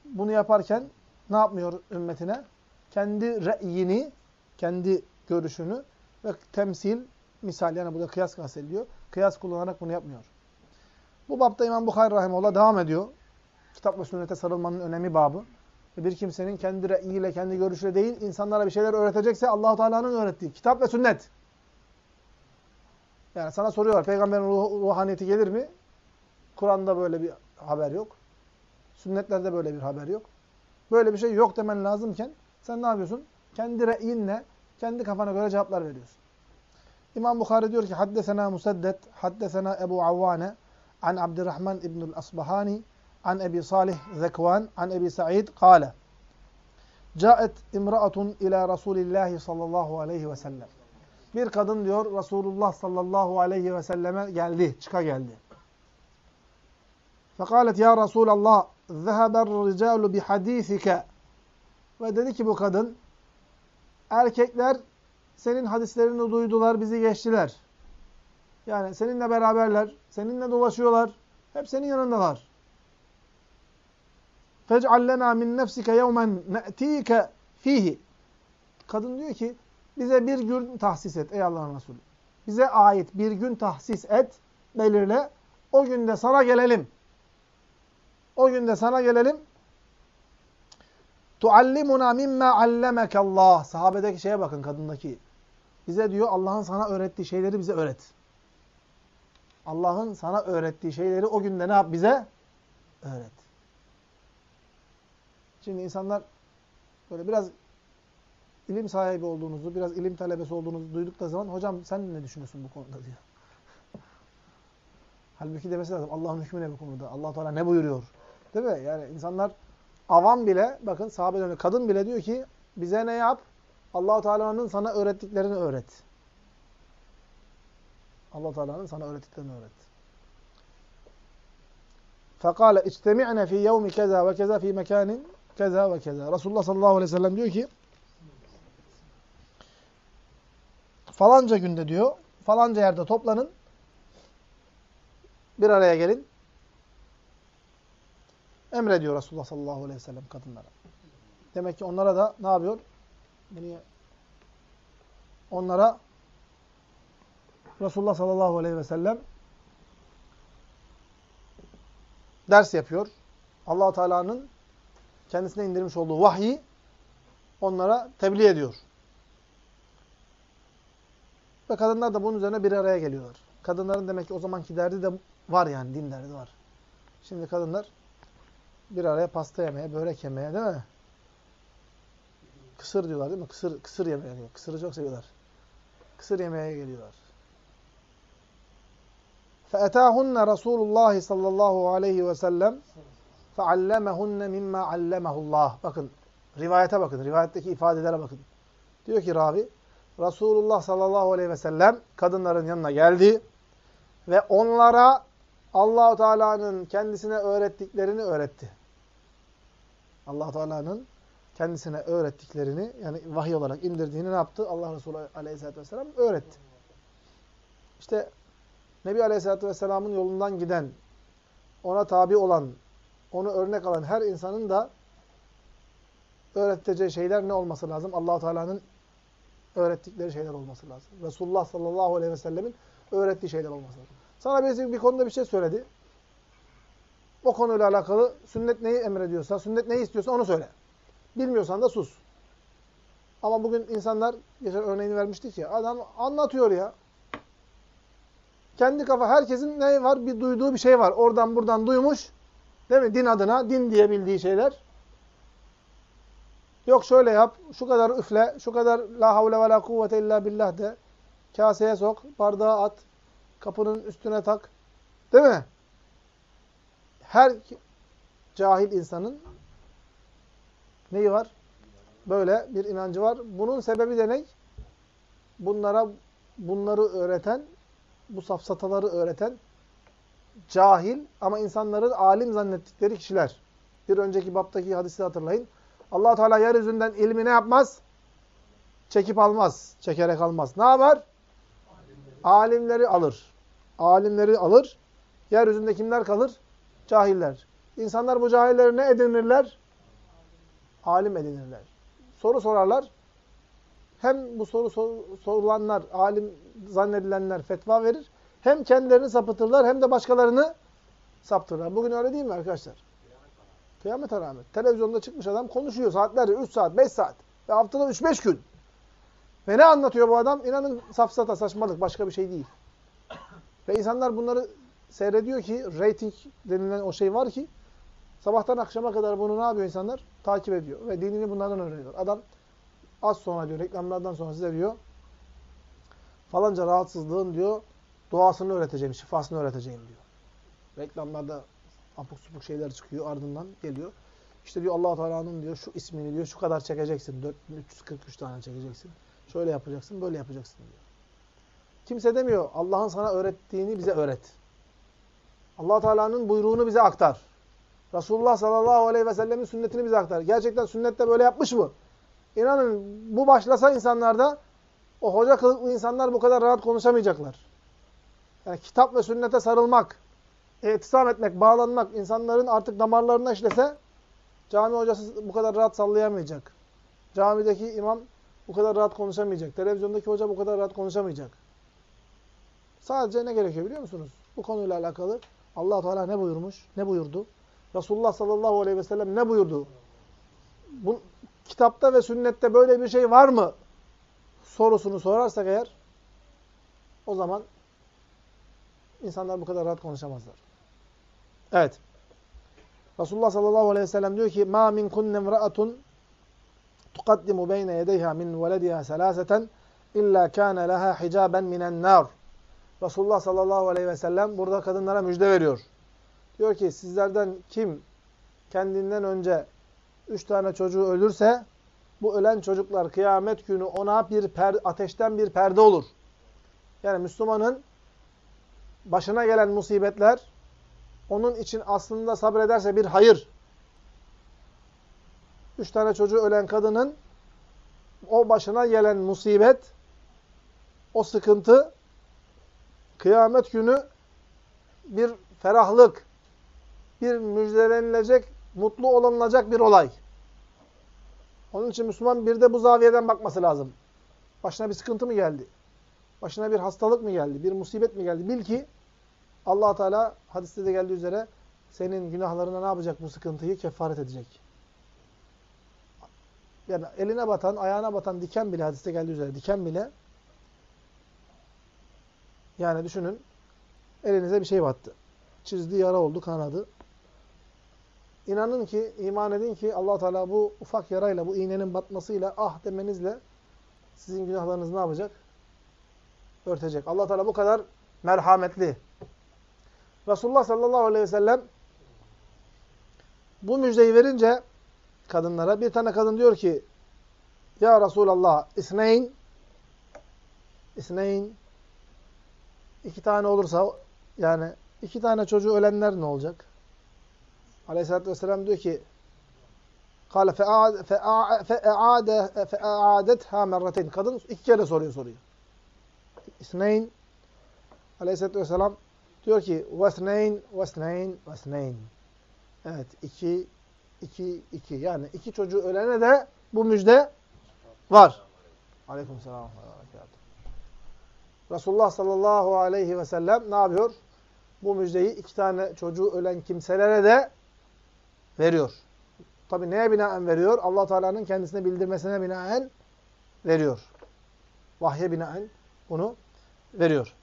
bunu yaparken ne yapmıyor ümmetine? Kendi re'yini, kendi görüşünü ve temsil, misal yani burada kıyas kastediliyor. Kıyas kullanarak bunu yapmıyor. Bu bapta İmam Bukhari Rahimullah devam ediyor. Kitap ve sünnete sarılmanın önemi babı. Bir kimsenin kendi re'yiyle, kendi görüşüyle değil, insanlara bir şeyler öğretecekse allah Teala'nın öğrettiği. Kitap ve sünnet. Yani sana soruyorlar, peygamberin ruh, ruhaniyeti gelir mi? Kur'an'da böyle bir haber yok. Sünnetlerde böyle bir haber yok. Böyle bir şey yok demen lazımken sen ne yapıyorsun? Kendi re'yinle, kendi kafana göre cevaplar veriyorsun. İmam Bukhari diyor ki haddesena Musaddet, haddesena Ebu Avvane an Abdurrahman İbnül Asbahani an Ebi Salih Zekvan an Ebi Sa'id kâle Câet imra'atun ila Resulillahi sallallahu aleyhi ve sellem. Bir kadın diyor Resulullah sallallahu aleyhi ve selleme geldi, çıka geldi. Fekalet ya Resulallah zeheber ricalu bihadîsike ve dedi ki bu kadın erkekler senin hadislerini duydular, bizi geçtiler. Yani seninle beraberler, seninle dolaşıyorlar. Hep senin yanındalar. فَجْعَلْ لَنَا مِنْ نَفْسِكَ يَوْمًا نَأْتِيكَ fihi. Kadın diyor ki bize bir gün tahsis et ey Allah'ın Resulü. Bize ait bir gün tahsis et, belirle. O günde sana gelelim. O günde sana gelelim. Tuallimuna mimma allemeke Allah. Sahabedeki şeye bakın kadındaki. Bize diyor Allah'ın sana öğrettiği şeyleri bize öğret. Allah'ın sana öğrettiği şeyleri o günde ne yap bize? Öğret. Şimdi insanlar böyle biraz ilim sahibi olduğunuzu, biraz ilim talebesi olduğunuzu duydukları zaman hocam sen ne düşünüyorsun bu konuda diyor. Halbuki demesi lazım. Allah'ın hükmü ne bu konuda? allah Teala ne buyuruyor? Değil mi? Yani insanlar avam bile, bakın sahabe dönüyor. Kadın bile diyor ki bize ne yap? allah Teala'nın sana öğrettiklerini öğret. allah Teala'nın sana öğrettiklerini öğret. Fi yevmi keza ve keza fi mekanin keza ve keza. Resulullah sallallahu aleyhi ve sellem diyor ki falanca günde diyor, falanca yerde toplanın, bir araya gelin. Emrediyor Resulullah sallallahu aleyhi ve sellem kadınlara. Demek ki onlara da ne yapıyor? Onlara Resulullah sallallahu aleyhi ve sellem ders yapıyor. allah Teala'nın kendisine indirmiş olduğu vahyi onlara tebliğ ediyor. Ve kadınlar da bunun üzerine bir araya geliyorlar. Kadınların demek ki o zamanki derdi de var yani, din derdi var. Şimdi kadınlar bir araya pasta yemeye, börek yemeye değil mi? Kısır diyorlar değil mi? Kısır, kısır yemeye diyor. Kısırı çok seviyorlar. Kısır yemeye geliyorlar. فَاَتَاهُنَّ رَسُولُ اللّٰهِ sallallahu aleyhi ve sellem فَعَلَّمَهُنَّ مِمَّا عَلَّمَهُ اللّٰهِ Bakın, rivayete bakın, rivayetteki ifadelere bakın. Diyor ki ravi, Resulullah sallallahu aleyhi ve sellem kadınların yanına geldi ve onlara allah Teala'nın kendisine öğrettiklerini öğretti. allah Teala'nın kendisine öğrettiklerini, yani vahiy olarak indirdiğini ne yaptı? Allah Resulü aleyhisselatü vesselam öğretti. İşte Nebi Aleyhisselatü Vesselam'ın yolundan giden, ona tabi olan, onu örnek alan her insanın da öğreteceği şeyler ne olması lazım? allah Teala'nın öğrettikleri şeyler olması lazım. Resulullah sallallahu aleyhi ve sellemin öğrettiği şeyler olması lazım. Sana birisi bir konuda bir şey söyledi. O konuyla alakalı sünnet neyi emrediyorsa, sünnet neyi istiyorsa onu söyle. Bilmiyorsan da sus. Ama bugün insanlar, geçen örneğini vermiştik ya, adam anlatıyor ya. Kendi kafa, herkesin ne var? Bir duyduğu bir şey var. Oradan buradan duymuş. Değil mi? Din adına, din diye bildiği şeyler. Yok şöyle yap, şu kadar üfle, şu kadar la havle ve la kuvvete illa billah de. Kaseye sok, bardağa at, kapının üstüne tak. Değil mi? Her cahil insanın neyi var? Böyle bir inancı var. Bunun sebebi de ne? Bunlara bunları öğreten, bu safsataları öğreten cahil ama insanların alim zannettikleri kişiler. Bir önceki baptaki hadisi hatırlayın allah Teala yeryüzünden ilmi ne yapmaz? Çekip almaz. Çekerek almaz. Ne yapar? Alimleri alır. Alimleri alır. Yeryüzünde kimler kalır? Cahiller. İnsanlar bu cahilleri ne edinirler? Alim edinirler. Soru sorarlar. Hem bu soru sor sorulanlar, alim zannedilenler fetva verir. Hem kendilerini sapıtırlar hem de başkalarını saptırırlar. Bugün öyle değil mi arkadaşlar? Kıyamet alamet. Televizyonda çıkmış adam konuşuyor saatlerce. 3 saat, 5 saat. Ve haftada 3-5 gün. Ve ne anlatıyor bu adam? İnanın safsata, saçmalık. Başka bir şey değil. Ve insanlar bunları seyrediyor ki, rating denilen o şey var ki, sabahtan akşama kadar bunu ne yapıyor insanlar? Takip ediyor. Ve dinini bunlardan öğreniyor. Adam az sonra diyor, reklamlardan sonra size diyor, falanca rahatsızlığın diyor, duasını öğreteceğim, şifasını öğreteceğim diyor. Reklamlarda apuk supuk şeyler çıkıyor ardından geliyor. İşte diyor allah Teala'nın diyor şu ismini diyor şu kadar çekeceksin. 4343 tane çekeceksin. Şöyle yapacaksın, böyle yapacaksın diyor. Kimse demiyor Allah'ın sana öğrettiğini bize öğret. allah Teala'nın buyruğunu bize aktar. Resulullah sallallahu aleyhi ve sellemin sünnetini bize aktar. Gerçekten sünnette böyle yapmış mı? İnanın bu başlasa insanlarda o hoca kılıklı insanlar bu kadar rahat konuşamayacaklar. Yani kitap ve sünnete sarılmak, etisam etmek, bağlanmak insanların artık damarlarına işlese cami hocası bu kadar rahat sallayamayacak. Camideki imam bu kadar rahat konuşamayacak. Televizyondaki hoca bu kadar rahat konuşamayacak. Sadece ne gerekiyor biliyor musunuz? Bu konuyla alakalı allah Teala ne buyurmuş? Ne buyurdu? Resulullah sallallahu aleyhi ve sellem ne buyurdu? Bu, kitapta ve sünnette böyle bir şey var mı? Sorusunu sorarsak eğer o zaman insanlar bu kadar rahat konuşamazlar. Evet. Resulullah sallallahu aleyhi ve sellem diyor ki ma min kunne imra'atun tuqaddimu beyne yedeyha min velediha selaseten illa kana laha hicaben minen nar. Resulullah sallallahu aleyhi ve sellem burada kadınlara müjde veriyor. Diyor ki sizlerden kim kendinden önce üç tane çocuğu ölürse bu ölen çocuklar kıyamet günü ona bir per, ateşten bir perde olur. Yani Müslümanın başına gelen musibetler onun için aslında sabrederse bir hayır. Üç tane çocuğu ölen kadının o başına gelen musibet, o sıkıntı kıyamet günü bir ferahlık, bir müjdelenilecek, mutlu olunacak bir olay. Onun için Müslüman bir de bu zaviyeden bakması lazım. Başına bir sıkıntı mı geldi? Başına bir hastalık mı geldi? Bir musibet mi geldi? Bil ki allah Teala hadiste de geldiği üzere senin günahlarına ne yapacak bu sıkıntıyı? Kefaret edecek. Yani eline batan, ayağına batan diken bile hadiste geldiği üzere diken bile yani düşünün elinize bir şey battı. Çizdi, yara oldu, kanadı. İnanın ki, iman edin ki allah Teala bu ufak yarayla, bu iğnenin batmasıyla ah demenizle sizin günahlarınızı ne yapacak? Örtecek. allah Teala bu kadar merhametli. Resulullah sallallahu aleyhi ve sellem bu müjdeyi verince kadınlara bir tane kadın diyor ki Ya Resulallah isneyn isneyn iki tane olursa yani iki tane çocuğu ölenler ne olacak? Aleyhisselatü Vesselam diyor ki Kale fe'a'adetha merrateyn. Kadın iki kere soruyor soruyu. İsneyn Aleyhisselatü Vesselam diyor ki vesneyn, vesneyn, vesneyn. Evet, iki, iki, iki. Yani iki çocuğu ölene de bu müjde var. Aleyküm selam. Resulullah sallallahu aleyhi ve sellem ne yapıyor? Bu müjdeyi iki tane çocuğu ölen kimselere de veriyor. Tabi neye binaen veriyor? allah Teala'nın kendisine bildirmesine binaen veriyor. Vahye binaen bunu veriyor.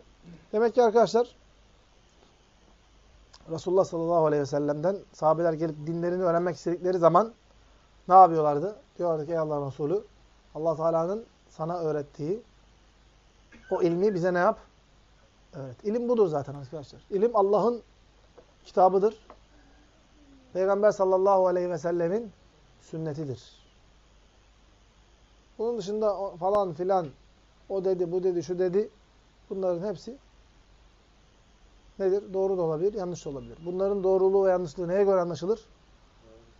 Demek ki arkadaşlar Resulullah sallallahu aleyhi ve sellem'den sahabeler gelip dinlerini öğrenmek istedikleri zaman ne yapıyorlardı? Diyorlardı ki ey Allah Resulü allah Teala'nın sana öğrettiği o ilmi bize ne yap? Evet. İlim budur zaten arkadaşlar. İlim Allah'ın kitabıdır. Peygamber sallallahu aleyhi ve sellemin sünnetidir. Bunun dışında falan filan o dedi, bu dedi, şu dedi. Bunların hepsi nedir? Doğru da olabilir, yanlış da olabilir. Bunların doğruluğu ve yanlışlığı neye göre anlaşılır?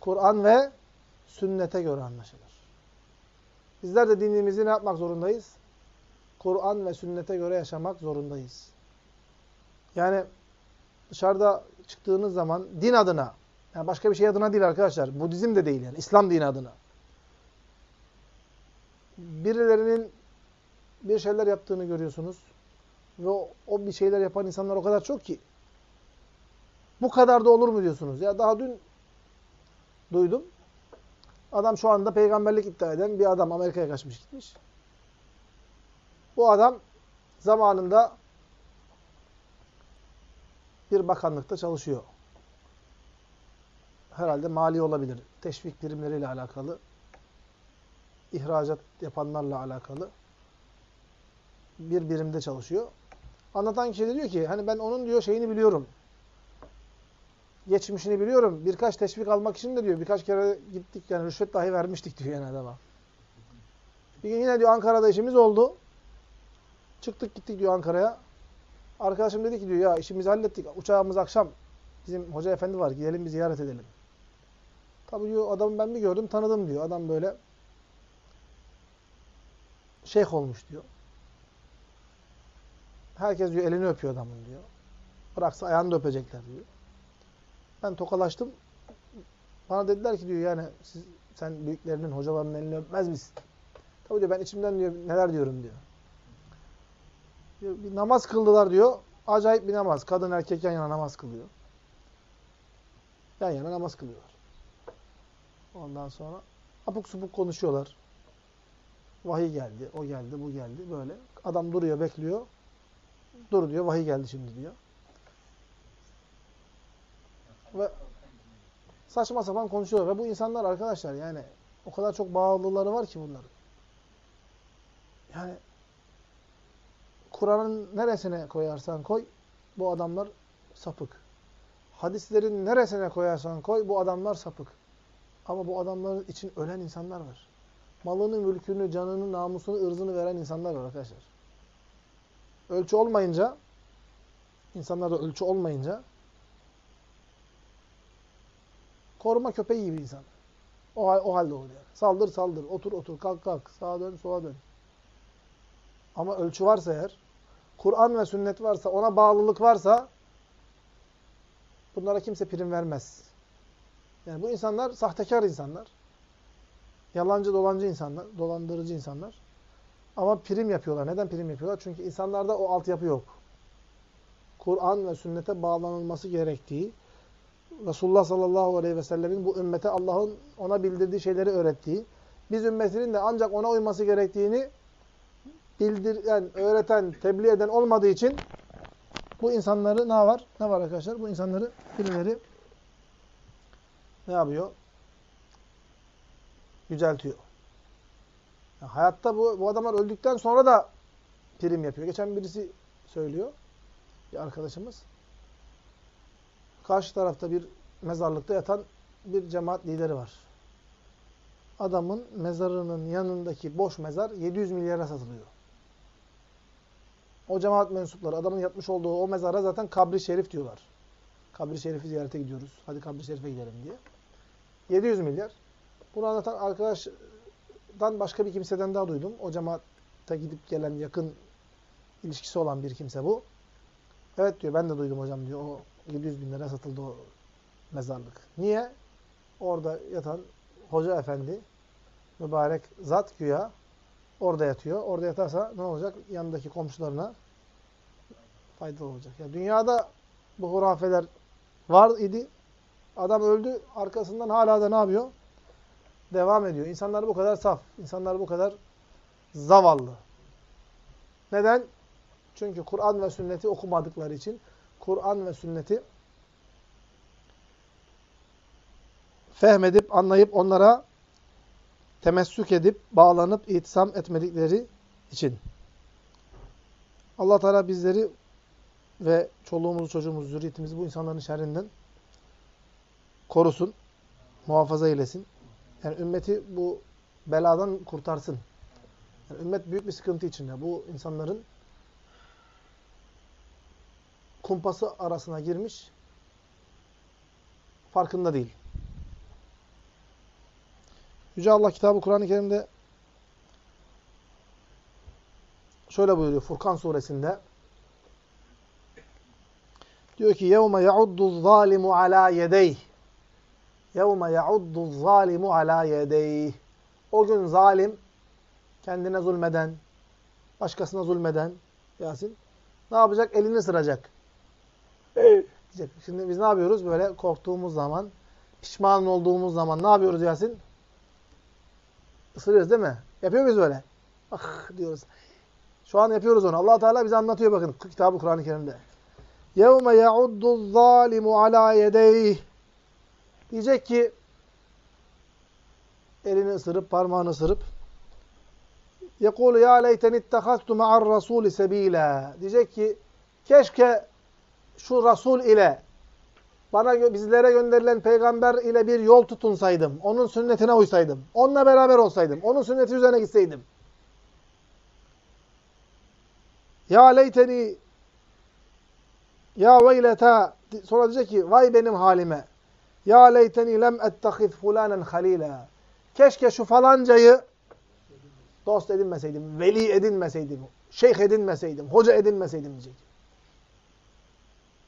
Kur'an ve sünnete göre anlaşılır. Bizler de dinimizi ne yapmak zorundayız? Kur'an ve sünnete göre yaşamak zorundayız. Yani dışarıda çıktığınız zaman din adına, yani başka bir şey adına değil arkadaşlar. Budizm de değil yani. İslam dini adına. Birilerinin bir şeyler yaptığını görüyorsunuz. Ve o, o bir şeyler yapan insanlar o kadar çok ki. Bu kadar da olur mu diyorsunuz? Ya daha dün duydum. Adam şu anda peygamberlik iddia eden bir adam Amerika'ya kaçmış gitmiş. Bu adam zamanında bir bakanlıkta çalışıyor. Herhalde mali olabilir. Teşvik birimleriyle alakalı. ihracat yapanlarla alakalı. Bir birimde çalışıyor. Anlatan kişi diyor ki hani ben onun diyor şeyini biliyorum. Geçmişini biliyorum. Birkaç teşvik almak için de diyor birkaç kere gittik yani rüşvet dahi vermiştik diyor yani adama. Bir gün yine diyor Ankara'da işimiz oldu. Çıktık gittik diyor Ankara'ya. Arkadaşım dedi ki diyor ya işimizi hallettik. Uçağımız akşam. Bizim hoca efendi var. Gidelim bir ziyaret edelim. Tabii diyor adamı ben bir gördüm tanıdım diyor. Adam böyle şeyh olmuş diyor. Herkes diyor elini öpüyor adamın diyor. Bıraksa ayağını da öpecekler diyor. Ben tokalaştım. Bana dediler ki diyor yani siz, sen büyüklerinin, hocalarının elini öpmez misin? Tabii diyor ben içimden diyor neler diyorum diyor. diyor bir namaz kıldılar diyor. Acayip bir namaz. Kadın erkek yan yana namaz kılıyor. Yan yana namaz kılıyorlar. Ondan sonra apuk supuk konuşuyorlar. Vahiy geldi, o geldi, bu geldi böyle. Adam duruyor, bekliyor. Dur diyor, vahiy geldi şimdi diyor. Ve saçma sapan konuşuyor. Ve bu insanlar arkadaşlar yani o kadar çok bağlılıkları var ki bunların. Yani Kur'an'ın neresine koyarsan koy, bu adamlar sapık. Hadislerin neresine koyarsan koy, bu adamlar sapık. Ama bu adamların için ölen insanlar var. Malını, mülkünü, canını, namusunu, ırzını veren insanlar var arkadaşlar. Ölçü olmayınca, insanlarda ölçü olmayınca, koruma köpeği gibi insan. O, o halde oluyor. Saldır saldır, otur otur, kalk kalk, sağa dön, sola dön. Ama ölçü varsa eğer, Kur'an ve sünnet varsa, ona bağlılık varsa, bunlara kimse prim vermez. Yani bu insanlar sahtekar insanlar. Yalancı dolancı insanlar, dolandırıcı insanlar. Ama prim yapıyorlar. Neden prim yapıyorlar? Çünkü insanlarda o altyapı yok. Kur'an ve sünnete bağlanılması gerektiği, Resulullah sallallahu aleyhi ve sellemin bu ümmete Allah'ın ona bildirdiği şeyleri öğrettiği, biz ümmetinin de ancak ona uyması gerektiğini bildiren, öğreten, tebliğ eden olmadığı için bu insanları ne var? Ne var arkadaşlar? Bu insanları birileri ne yapıyor? Yüceltiyor. Yani hayatta bu, bu adamlar öldükten sonra da prim yapıyor. Geçen birisi söylüyor. Bir arkadaşımız. Karşı tarafta bir mezarlıkta yatan bir cemaat lideri var. Adamın mezarının yanındaki boş mezar 700 milyara satılıyor. O cemaat mensupları adamın yatmış olduğu o mezara zaten kabri şerif diyorlar. Kabri şerifi ziyarete gidiyoruz. Hadi kabri şerife gidelim diye. 700 milyar. Bunu anlatan arkadaştan başka bir kimseden daha duydum. O cemaate gidip gelen yakın ilişkisi olan bir kimse bu. Evet diyor ben de duydum hocam diyor. O 700 bin lira satıldı o mezarlık. Niye? Orada yatan hoca efendi mübarek zat güya orada yatıyor. Orada yatarsa ne olacak? Yanındaki komşularına faydalı olacak. Yani dünyada bu hurafeler var idi. Adam öldü. Arkasından hala da ne yapıyor? Devam ediyor. İnsanlar bu kadar saf. İnsanlar bu kadar zavallı. Neden? Çünkü Kur'an ve sünneti okumadıkları için Kur'an ve sünneti fehmedip, anlayıp onlara temessük edip, bağlanıp, itisam etmedikleri için. allah Teala bizleri ve çoluğumuzu, çocuğumuzu, zürriyetimizi bu insanların şerrinden korusun, muhafaza eylesin. Yani ümmeti bu beladan kurtarsın. Yani ümmet büyük bir sıkıntı içinde. Bu insanların kumpası arasına girmiş, farkında değil. Yüce Allah kitabı Kur'an-ı Kerim'de şöyle buyuruyor Furkan suresinde. Diyor ki يَوْمَ يَعُدُّ الظَّالِمُ عَلَى يَدَيْهِ يَوْمَ يَعُدُّ الظَّالِمُ عَلَى يَدَيْهِ O gün zalim, kendine zulmeden, başkasına zulmeden, Yasin, ne yapacak? Elini ısıracak. Diyecek. Şimdi biz ne yapıyoruz? Böyle korktuğumuz zaman, pişman olduğumuz zaman ne yapıyoruz Yasin? Isırıyoruz değil mi? Yapıyor muyuz böyle? Ah diyoruz. Şu an yapıyoruz onu. allah Teala bize anlatıyor bakın kitabı Kur'an-ı Kerim'de. يَوْمَ يَعُدُّ الظَّالِمُ عَلَى يَدَيْهِ Diyecek ki elini ısırıp, parmağını ısırıp يَقُولُ يَا لَيْتَنِ اتَّخَذْتُ مَعَ الرَّسُولِ سَب۪يلًا Diyecek ki keşke şu Resul ile bana bizlere gönderilen peygamber ile bir yol tutunsaydım. Onun sünnetine uysaydım. Onunla beraber olsaydım. Onun sünneti üzerine gitseydim. Ya leyteni ya veyleta sonra diyecek ki vay benim halime. Ya leyteni lem ettehiz fulanen halila. Keşke şu falancayı dost edinmeseydim, veli edinmeseydim, şeyh edinmeseydim, hoca edinmeseydim diyecek.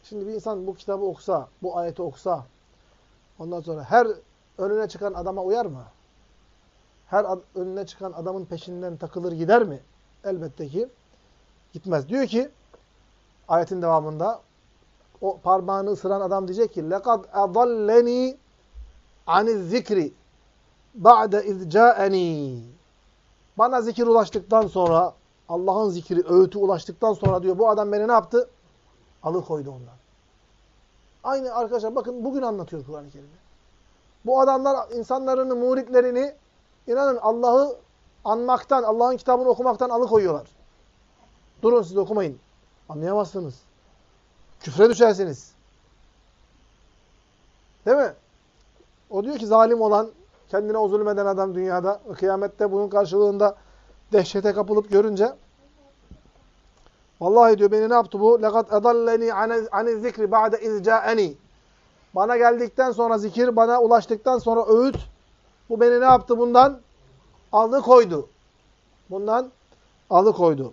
Şimdi bir insan bu kitabı okusa, bu ayeti okusa, ondan sonra her önüne çıkan adama uyar mı? Her önüne çıkan adamın peşinden takılır gider mi? Elbette ki gitmez. Diyor ki ayetin devamında o parmağını ısıran adam diyecek ki lekad adalleni aniz zikri ba'de izca'eni bana zikir ulaştıktan sonra Allah'ın zikri, öğütü ulaştıktan sonra diyor bu adam beni ne yaptı? Alıkoydu ondan. Aynı arkadaşlar bakın bugün anlatıyor Kur'an-ı Kerim'i. Bu adamlar insanların muritlerini inanın Allah'ı anmaktan, Allah'ın kitabını okumaktan alıkoyuyorlar. Durun siz okumayın. Anlayamazsınız. Küfre düşersiniz. Değil mi? O diyor ki zalim olan, kendine o zulmeden adam dünyada, kıyamette bunun karşılığında dehşete kapılıp görünce Vallahi diyor beni ne yaptı bu? Lekat edalleni ani zikri ba'de izca'eni. Bana geldikten sonra zikir, bana ulaştıktan sonra öğüt. Bu beni ne yaptı bundan? Alıkoydu. Bundan alıkoydu.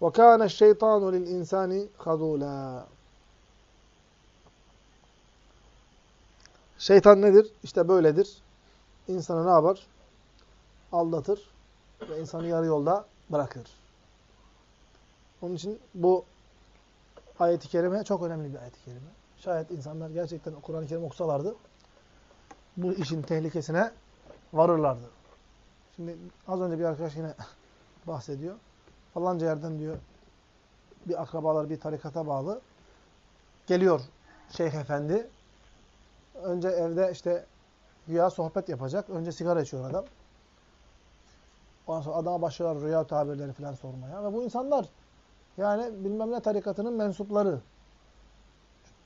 وَكَانَ الشَّيْطَانُ لِلْاِنْسَانِ خَذُولًا Şeytan nedir? İşte böyledir. İnsanı ne yapar? Aldatır ve insanı yarı yolda bırakır. Onun için bu ayet-i kerime çok önemli bir ayet-i kerime. Şayet insanlar gerçekten Kur'an-ı Kerim okusalardı bu işin tehlikesine varırlardı. Şimdi az önce bir arkadaş yine bahsediyor. Falanca yerden diyor bir akrabalar bir tarikata bağlı. Geliyor Şeyh Efendi. Önce evde işte güya sohbet yapacak. Önce sigara içiyor adam. Ondan sonra adama başlıyorlar rüya tabirleri falan sormaya. Ve bu insanlar yani bilmem ne tarikatının mensupları.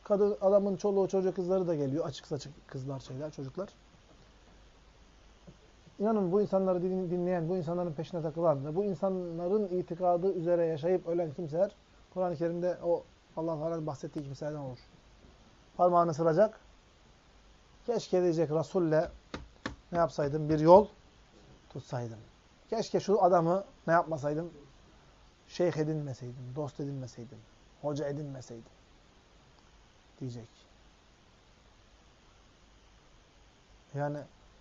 Kadın, adamın çoluğu, çocuğu, kızları da geliyor. Açık saçık kızlar, şeyler, çocuklar. İnanın bu insanları dinleyen, bu insanların peşine takılan ve bu insanların itikadı üzere yaşayıp ölen kimseler Kur'an-ı Kerim'de o Allah Teala bahsettiği kimselerden olur. Parmağını sıracak. Keşke diyecek Resul'le ne yapsaydım? Bir yol tutsaydım. Keşke şu adamı ne yapmasaydım? Şeyh edinmeseydim, dost edinmeseydim, hoca edinmeseydim diyecek. Yani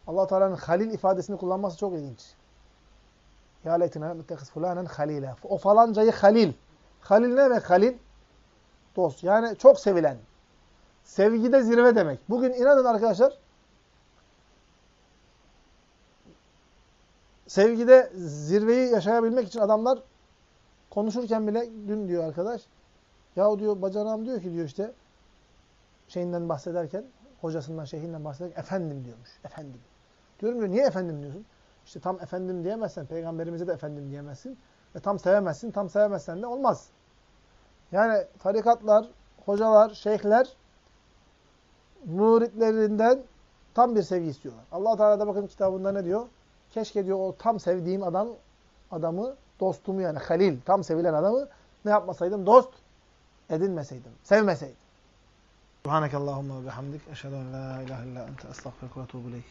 allah Teala'nın halil ifadesini kullanması çok ilginç. Ya leytine müttekiz fulanen halile. O falancayı halil. Halil ne demek halil? Dost. Yani çok sevilen. Sevgide zirve demek. Bugün inanın arkadaşlar sevgide zirveyi yaşayabilmek için adamlar konuşurken bile dün diyor arkadaş ya diyor bacanağım diyor ki diyor işte şeyinden bahsederken hocasından, şeyhinden bahsederken efendim diyormuş. Efendim. Diyorum diyor niye efendim diyorsun? İşte tam efendim diyemezsen peygamberimize de efendim diyemezsin. Ve tam sevemezsin. Tam sevemezsen de olmaz. Yani tarikatlar, hocalar, şeyhler muritlerinden tam bir sevgi istiyorlar. Allah Teala da bakın kitabında ne diyor? Keşke diyor o tam sevdiğim adam adamı dostumu yani halil, tam sevilen adamı ne yapmasaydım? Dost edinmeseydim, sevmeseydim. Subhanakallahumma ve bihamdik. Eşhedü en la ilahe illa ente estağfiruke ve.